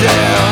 Yeah.